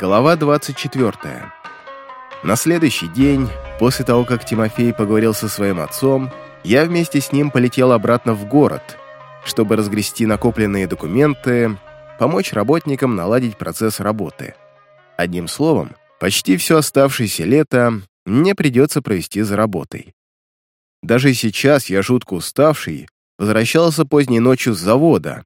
Глава 24. На следующий день, после того, как Тимофей поговорил со своим отцом, я вместе с ним полетел обратно в город, чтобы разгрести накопленные документы, помочь работникам наладить процесс работы. Одним словом, почти все оставшееся лето мне придется провести за работой. Даже сейчас я жутко уставший, возвращался поздней ночью с завода,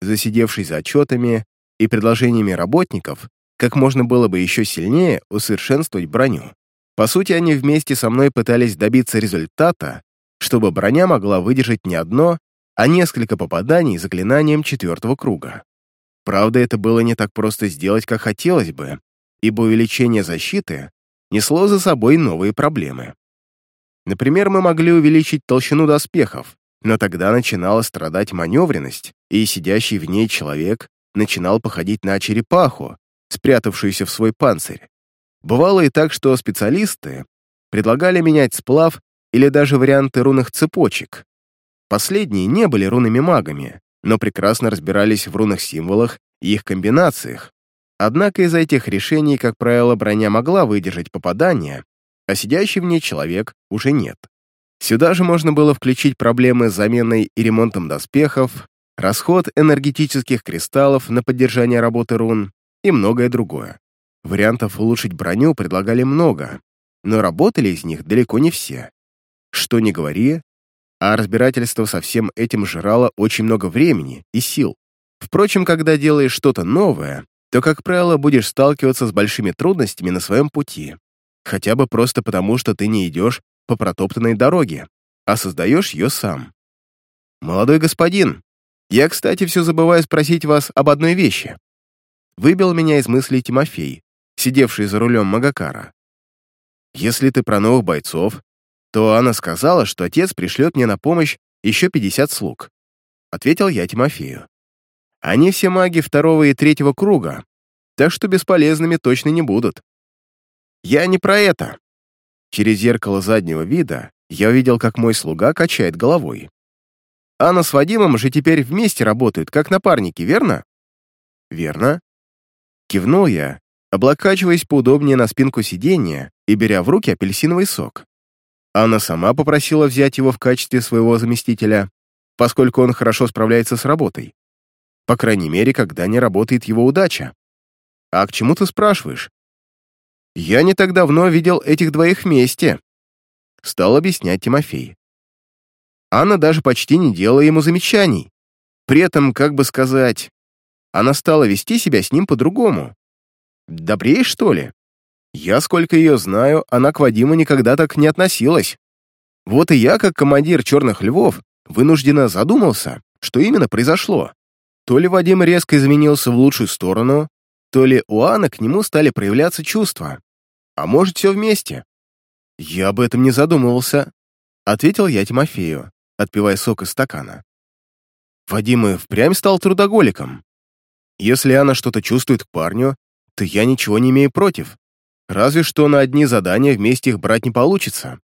засидевшись за отчетами и предложениями работников, как можно было бы еще сильнее усовершенствовать броню. По сути, они вместе со мной пытались добиться результата, чтобы броня могла выдержать не одно, а несколько попаданий заклинанием четвертого круга. Правда, это было не так просто сделать, как хотелось бы, ибо увеличение защиты несло за собой новые проблемы. Например, мы могли увеличить толщину доспехов, но тогда начинала страдать маневренность, и сидящий в ней человек начинал походить на черепаху, спрятавшуюся в свой панцирь. Бывало и так, что специалисты предлагали менять сплав или даже варианты рунных цепочек. Последние не были рунными магами, но прекрасно разбирались в рунных символах и их комбинациях. Однако из-за этих решений, как правило, броня могла выдержать попадание, а сидящий в ней человек уже нет. Сюда же можно было включить проблемы с заменой и ремонтом доспехов, расход энергетических кристаллов на поддержание работы рун и многое другое. Вариантов улучшить броню предлагали много, но работали из них далеко не все. Что ни говори, а разбирательство со всем этим жрало очень много времени и сил. Впрочем, когда делаешь что-то новое, то, как правило, будешь сталкиваться с большими трудностями на своем пути, хотя бы просто потому, что ты не идешь по протоптанной дороге, а создаешь ее сам. «Молодой господин, я, кстати, все забываю спросить вас об одной вещи». Выбил меня из мыслей Тимофей, сидевший за рулем Магакара. «Если ты про новых бойцов, то Анна сказала, что отец пришлет мне на помощь еще 50 слуг». Ответил я Тимофею. «Они все маги второго и третьего круга, так что бесполезными точно не будут». «Я не про это», Через зеркало заднего вида я увидел, как мой слуга качает головой. Анна с Вадимом же теперь вместе работают, как напарники, верно? Верно. Кивнул я, облокачиваясь поудобнее на спинку сиденья и беря в руки апельсиновый сок. Анна сама попросила взять его в качестве своего заместителя, поскольку он хорошо справляется с работой. По крайней мере, когда не работает его удача. А к чему ты спрашиваешь? «Я не так давно видел этих двоих вместе», — стал объяснять Тимофей. Анна даже почти не делала ему замечаний. При этом, как бы сказать, она стала вести себя с ним по-другому. Добрее, что ли? Я, сколько ее знаю, она к Вадиму никогда так не относилась. Вот и я, как командир «Черных львов», вынужденно задумался, что именно произошло. То ли Вадим резко изменился в лучшую сторону, то ли у Анны к нему стали проявляться чувства. А может, все вместе? Я об этом не задумывался, ответил я Тимофею, отпивая сок из стакана. Вадим и впрямь стал трудоголиком. Если Анна что-то чувствует к парню, то я ничего не имею против. Разве что на одни задания вместе их брать не получится.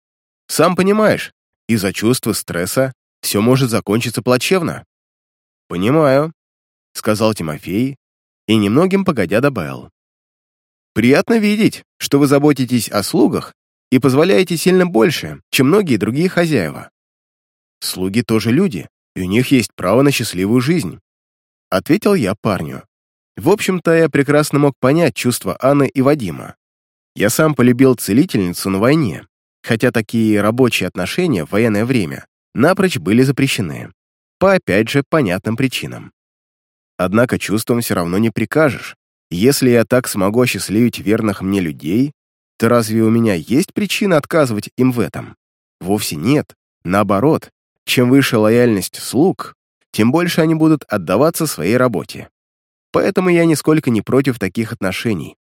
Сам понимаешь, из-за чувства стресса все может закончиться плачевно. «Понимаю», — сказал Тимофей, и немногим погодя добавил. «Приятно видеть, что вы заботитесь о слугах и позволяете сильно больше, чем многие другие хозяева. Слуги тоже люди, и у них есть право на счастливую жизнь», — ответил я парню. В общем-то, я прекрасно мог понять чувства Анны и Вадима. Я сам полюбил целительницу на войне, хотя такие рабочие отношения в военное время напрочь были запрещены, по опять же понятным причинам. Однако чувствам все равно не прикажешь. Если я так смогу осчастливить верных мне людей, то разве у меня есть причина отказывать им в этом? Вовсе нет. Наоборот, чем выше лояльность слуг, тем больше они будут отдаваться своей работе. Поэтому я нисколько не против таких отношений.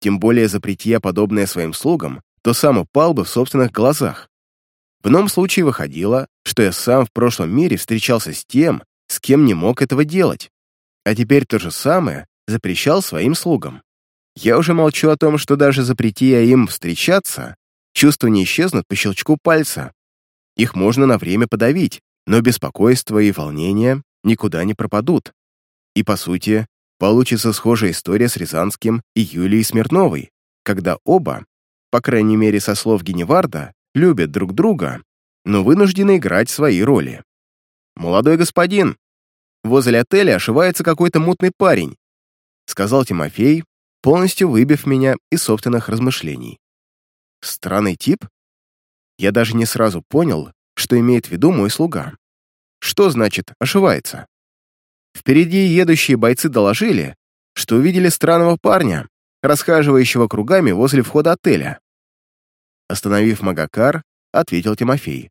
Тем более запрети я подобное своим слугам, то сам упал бы в собственных глазах. В ином случае выходило, что я сам в прошлом мире встречался с тем, с кем не мог этого делать а теперь то же самое запрещал своим слугам. Я уже молчу о том, что даже запрети я им встречаться, чувства не исчезнут по щелчку пальца. Их можно на время подавить, но беспокойство и волнение никуда не пропадут. И, по сути, получится схожая история с Рязанским и Юлией Смирновой, когда оба, по крайней мере со слов Геневарда, любят друг друга, но вынуждены играть свои роли. «Молодой господин, возле отеля ошивается какой-то мутный парень», сказал Тимофей, полностью выбив меня из собственных размышлений. Странный тип? Я даже не сразу понял, что имеет в виду мой слуга. Что значит «ошивается»? Впереди едущие бойцы доложили, что увидели странного парня, расхаживающего кругами возле входа отеля. Остановив Магакар, ответил Тимофей.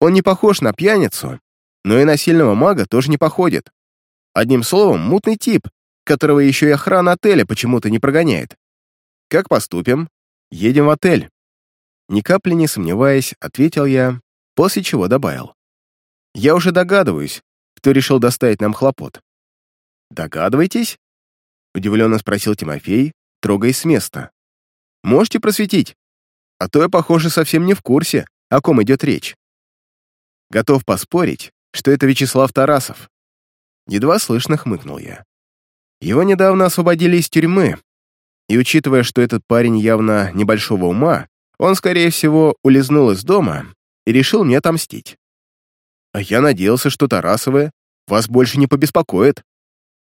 Он не похож на пьяницу, но и на сильного мага тоже не походит. Одним словом, мутный тип, которого еще и охрана отеля почему-то не прогоняет. Как поступим? Едем в отель. Ни капли не сомневаясь, ответил я, после чего добавил. Я уже догадываюсь, кто решил доставить нам хлопот. «Догадываетесь?» — удивленно спросил Тимофей, трогаясь с места. «Можете просветить? А то я, похоже, совсем не в курсе, о ком идет речь. Готов поспорить, что это Вячеслав Тарасов». Едва слышно хмыкнул я. Его недавно освободили из тюрьмы, и учитывая, что этот парень явно небольшого ума, он, скорее всего, улизнул из дома и решил мне отомстить. А я надеялся, что Тарасовы вас больше не побеспокоит.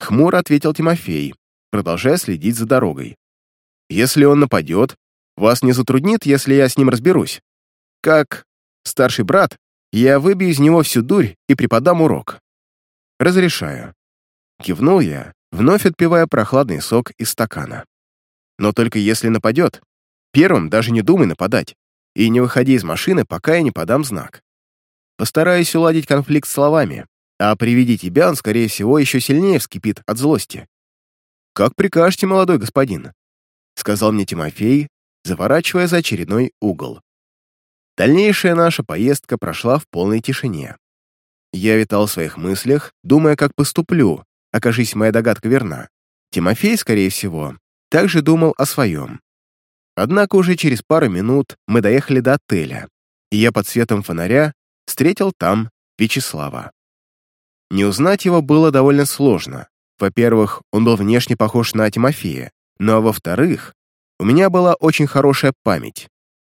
Хмуро ответил Тимофей, продолжая следить за дорогой. Если он нападет, вас не затруднит, если я с ним разберусь. Как старший брат, я выбью из него всю дурь и преподам урок. Разрешаю. Кивнул я, вновь отпивая прохладный сок из стакана. Но только если нападет, первым даже не думай нападать, и не выходи из машины, пока я не подам знак. Постараюсь уладить конфликт словами, а при виде тебя он, скорее всего, еще сильнее вскипит от злости. «Как прикажете, молодой господин», — сказал мне Тимофей, заворачивая за очередной угол. Дальнейшая наша поездка прошла в полной тишине. Я витал в своих мыслях, думая, как поступлю, окажись моя догадка верна. Тимофей, скорее всего, также думал о своем. Однако уже через пару минут мы доехали до отеля, и я под светом фонаря встретил там Вячеслава. Не узнать его было довольно сложно. Во-первых, он был внешне похож на Тимофея, ну а во-вторых, у меня была очень хорошая память.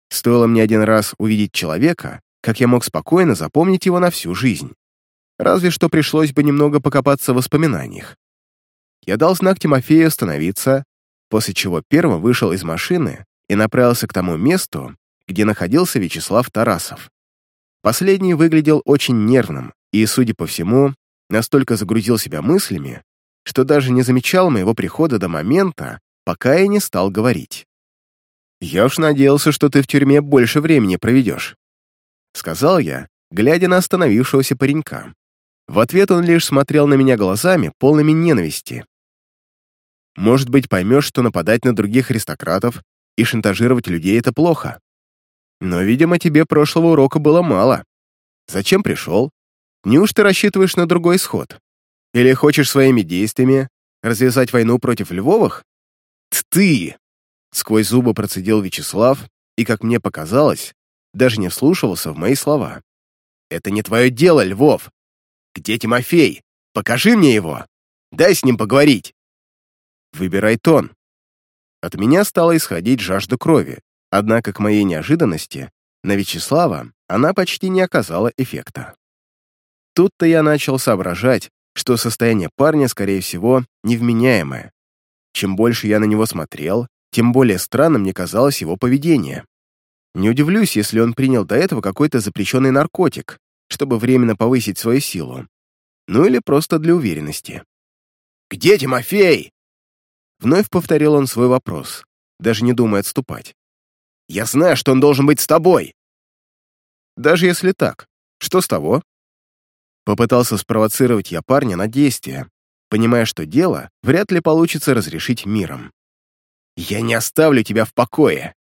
Стоило мне один раз увидеть человека, как я мог спокойно запомнить его на всю жизнь. Разве что пришлось бы немного покопаться в воспоминаниях. Я дал знак Тимофею остановиться, после чего первым вышел из машины и направился к тому месту, где находился Вячеслав Тарасов. Последний выглядел очень нервным и, судя по всему, настолько загрузил себя мыслями, что даже не замечал моего прихода до момента, пока я не стал говорить. «Я уж надеялся, что ты в тюрьме больше времени проведешь», — сказал я, глядя на остановившегося паренька. В ответ он лишь смотрел на меня глазами, полными ненависти. «Может быть, поймешь, что нападать на других аристократов и шантажировать людей — это плохо. Но, видимо, тебе прошлого урока было мало. Зачем пришел? Неужто рассчитываешь на другой исход? Или хочешь своими действиями развязать войну против Львовых? Ты! Сквозь зубы процедил Вячеслав и, как мне показалось, даже не вслушивался в мои слова. «Это не твое дело, Львов! Где Тимофей? Покажи мне его! Дай с ним поговорить!» «Выбирай тон!» От меня стала исходить жажда крови, Однако, к моей неожиданности, на Вячеслава она почти не оказала эффекта. Тут-то я начал соображать, что состояние парня, скорее всего, невменяемое. Чем больше я на него смотрел, тем более странным мне казалось его поведение. Не удивлюсь, если он принял до этого какой-то запрещенный наркотик, чтобы временно повысить свою силу. Ну или просто для уверенности. «Где Тимофей?» Вновь повторил он свой вопрос, даже не думая отступать. Я знаю, что он должен быть с тобой!» «Даже если так, что с того?» Попытался спровоцировать я парня на действие, понимая, что дело вряд ли получится разрешить миром. «Я не оставлю тебя в покое!»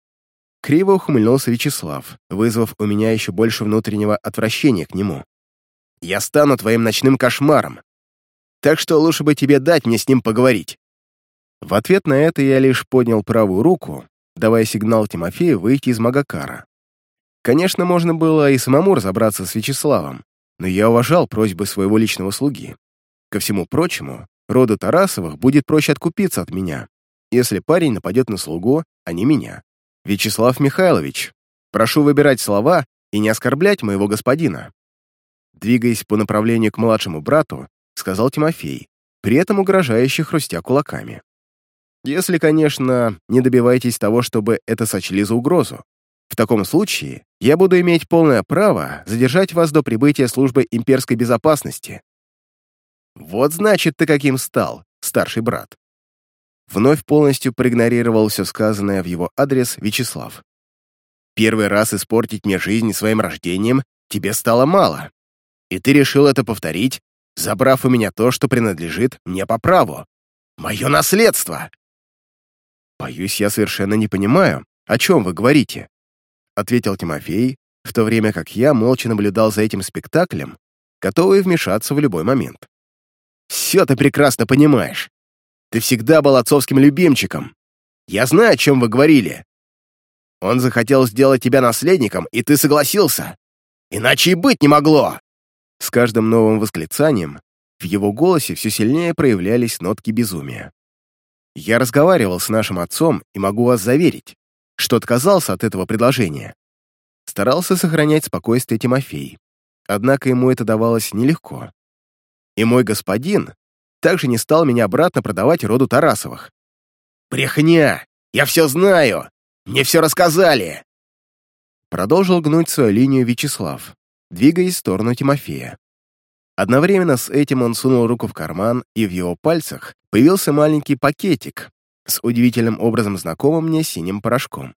Криво ухмыльнулся Вячеслав, вызвав у меня еще больше внутреннего отвращения к нему. «Я стану твоим ночным кошмаром, так что лучше бы тебе дать мне с ним поговорить». В ответ на это я лишь поднял правую руку давая сигнал Тимофею выйти из Магакара. Конечно, можно было и самому разобраться с Вячеславом, но я уважал просьбы своего личного слуги. Ко всему прочему, роду Тарасовых будет проще откупиться от меня, если парень нападет на слугу, а не меня. Вячеслав Михайлович, прошу выбирать слова и не оскорблять моего господина. Двигаясь по направлению к младшему брату, сказал Тимофей, при этом угрожающе хрустя кулаками. Если, конечно, не добиваетесь того, чтобы это сочли за угрозу. В таком случае я буду иметь полное право задержать вас до прибытия службы имперской безопасности. Вот значит ты каким стал, старший брат. Вновь полностью проигнорировал все сказанное в его адрес Вячеслав. Первый раз испортить мне жизнь своим рождением тебе стало мало. И ты решил это повторить, забрав у меня то, что принадлежит мне по праву. Мое наследство!» «Боюсь, я совершенно не понимаю, о чем вы говорите», ответил Тимофей, в то время как я молча наблюдал за этим спектаклем, готовый вмешаться в любой момент. «Все ты прекрасно понимаешь. Ты всегда был отцовским любимчиком. Я знаю, о чем вы говорили. Он захотел сделать тебя наследником, и ты согласился. Иначе и быть не могло!» С каждым новым восклицанием в его голосе все сильнее проявлялись нотки безумия. Я разговаривал с нашим отцом и могу вас заверить, что отказался от этого предложения. Старался сохранять спокойствие Тимофей, однако ему это давалось нелегко. И мой господин также не стал меня обратно продавать роду Тарасовых. «Брехня! Я все знаю! Мне все рассказали!» Продолжил гнуть свою линию Вячеслав, двигаясь в сторону Тимофея. Одновременно с этим он сунул руку в карман, и в его пальцах появился маленький пакетик с удивительным образом знакомым мне синим порошком.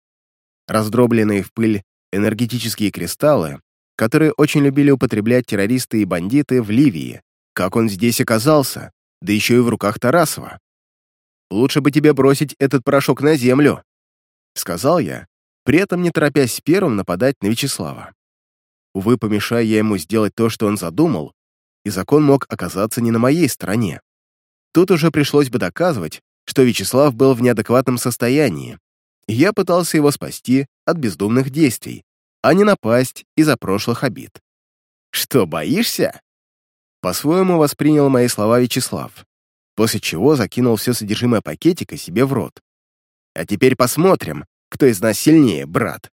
Раздробленные в пыль энергетические кристаллы, которые очень любили употреблять террористы и бандиты в Ливии. Как он здесь оказался, да еще и в руках Тарасова? Лучше бы тебе бросить этот порошок на землю, сказал я, при этом не торопясь первым нападать на Вячеслава. Увы, помешая я ему сделать то, что он задумал, и закон мог оказаться не на моей стороне. Тут уже пришлось бы доказывать, что Вячеслав был в неадекватном состоянии, и я пытался его спасти от бездумных действий, а не напасть из-за прошлых обид. «Что, боишься?» По-своему воспринял мои слова Вячеслав, после чего закинул все содержимое пакетика себе в рот. «А теперь посмотрим, кто из нас сильнее, брат!»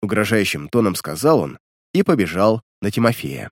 Угрожающим тоном сказал он и побежал на Тимофея.